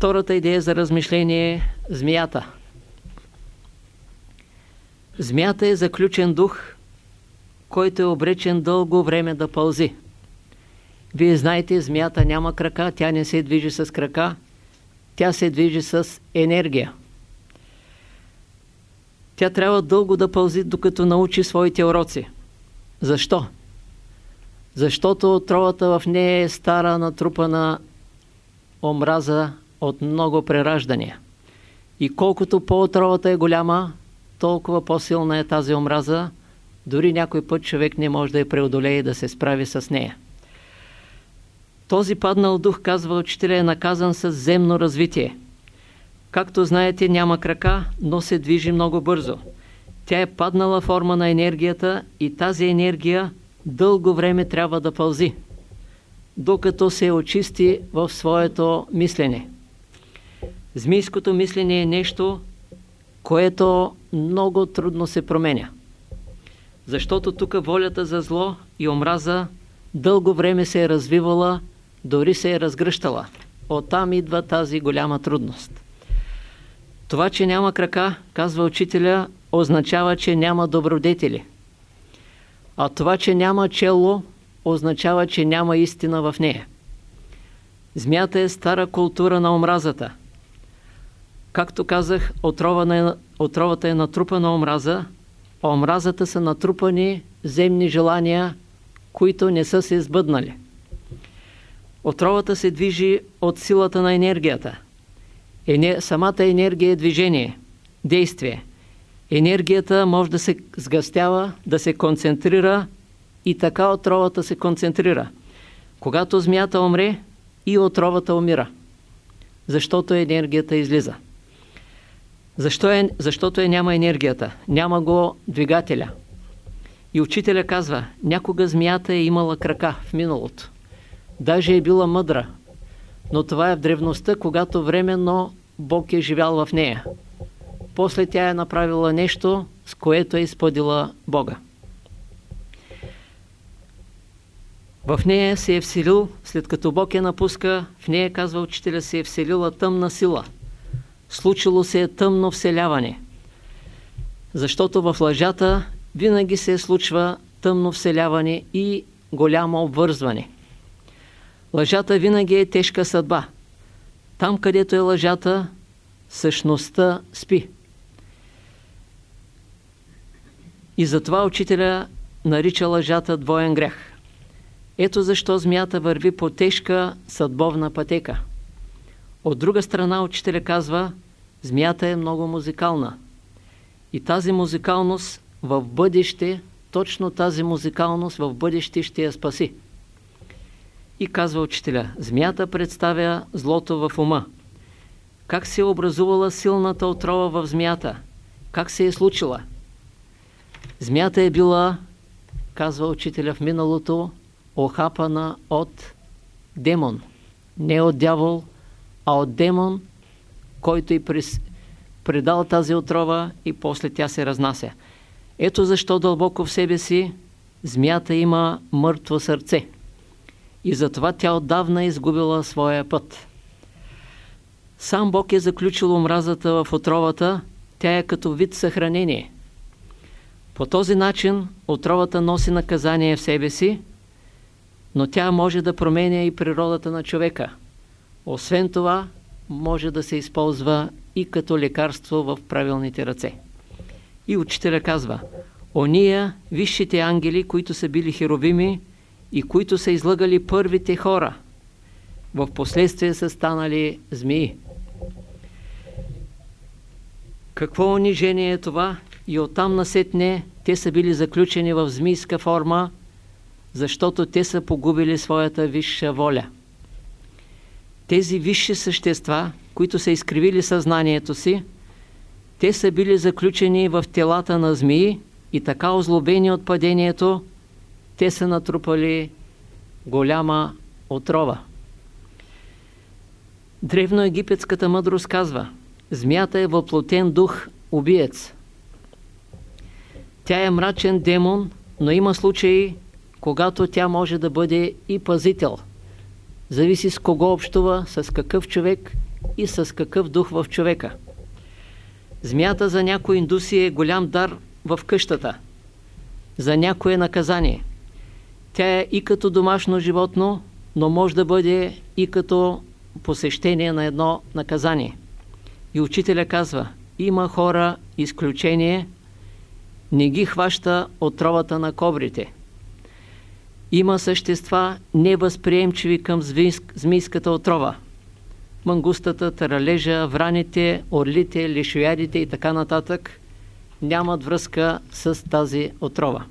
Втората идея за размишление змията. Змията е заключен дух, който е обречен дълго време да пълзи. Вие знаете, змията няма крака, тя не се движи с крака, тя се движи с енергия. Тя трябва дълго да пълзи, докато научи своите уроци. Защо? Защото отровата в нея е стара, натрупана омраза от много прераждания. И колкото по-отровата е голяма, толкова по-силна е тази омраза, дори някой път човек не може да я преодолее и да се справи с нея. Този паднал дух, казва учителя, е наказан с земно развитие. Както знаете, няма крака, но се движи много бързо. Тя е паднала форма на енергията и тази енергия дълго време трябва да пълзи, докато се очисти в своето мислене. Змийското мислене е нещо, което много трудно се променя. Защото тук волята за зло и омраза дълго време се е развивала, дори се е разгръщала. Оттам идва тази голяма трудност. Това, че няма крака, казва учителя, означава, че няма добродетели. А това, че няма чело, означава, че няма истина в нея. Змията е стара култура на омразата. Както казах, отровата е натрупана омраза, а омразата са натрупани земни желания, които не са се сбъднали. Отровата се движи от силата на енергията. Ене, самата енергия е движение, действие. Енергията може да се сгъстява, да се концентрира и така отровата се концентрира. Когато змията умре, и отровата умира. Защото енергията излиза. Защо е, защото е няма енергията? Няма го двигателя. И учителя казва, някога змията е имала крака в миналото. Даже е била мъдра. Но това е в древността, когато временно Бог е живял в нея. После тя е направила нещо, с което е изпъдила Бога. В нея се е вселил, след като Бог я напуска, в нея, казва учителя, се е вселила тъмна сила – случило се е тъмно вселяване. Защото в лъжата винаги се случва тъмно вселяване и голямо обвързване. Лъжата винаги е тежка съдба. Там, където е лъжата, същността спи. И затова учителя нарича лъжата двоен грях. Ето защо змията върви по тежка съдбовна пътека. От друга страна учителя казва, змията е много музикална. И тази музикалност в бъдеще, точно тази музикалност в бъдеще ще я спаси. И казва учителя, змията представя злото в ума. Как се е образувала силната отрова в змията? Как се е случила? Змията е била, казва учителя в миналото, охапана от демон. Не от дявол, а от демон, който и през, предал тази отрова и после тя се разнася. Ето защо дълбоко в себе си змията има мъртво сърце. И затова тя отдавна е изгубила своя път. Сам Бог е заключил омразата в отровата, тя е като вид съхранение. По този начин отровата носи наказание в себе си, но тя може да променя и природата на човека. Освен това, може да се използва и като лекарство в правилните ръце. И учителя казва, ония висшите ангели, които са били херовими и които са излагали първите хора, в последствие са станали змии. Какво унижение е това? И оттам насетне те са били заключени в змийска форма, защото те са погубили своята висша воля тези висши същества, които са изкривили съзнанието си, те са били заключени в телата на змии и така озлобени от падението, те са натрупали голяма отрова. Древноегипетската мъдрост казва, змията е въплотен дух, убиец. Тя е мрачен демон, но има случаи, когато тя може да бъде и пазител – зависи с кого общува, с какъв човек и с какъв дух в човека. Змията за някои индуси е голям дар в къщата, за някое наказание. Тя е и като домашно животно, но може да бъде и като посещение на едно наказание. И учителя казва, има хора изключение, не ги хваща отровата на кобрите. Има същества невъзприемчиви към змийската отрова. Мангустата, таралежа, враните, орлите, лишоядите и така нататък нямат връзка с тази отрова.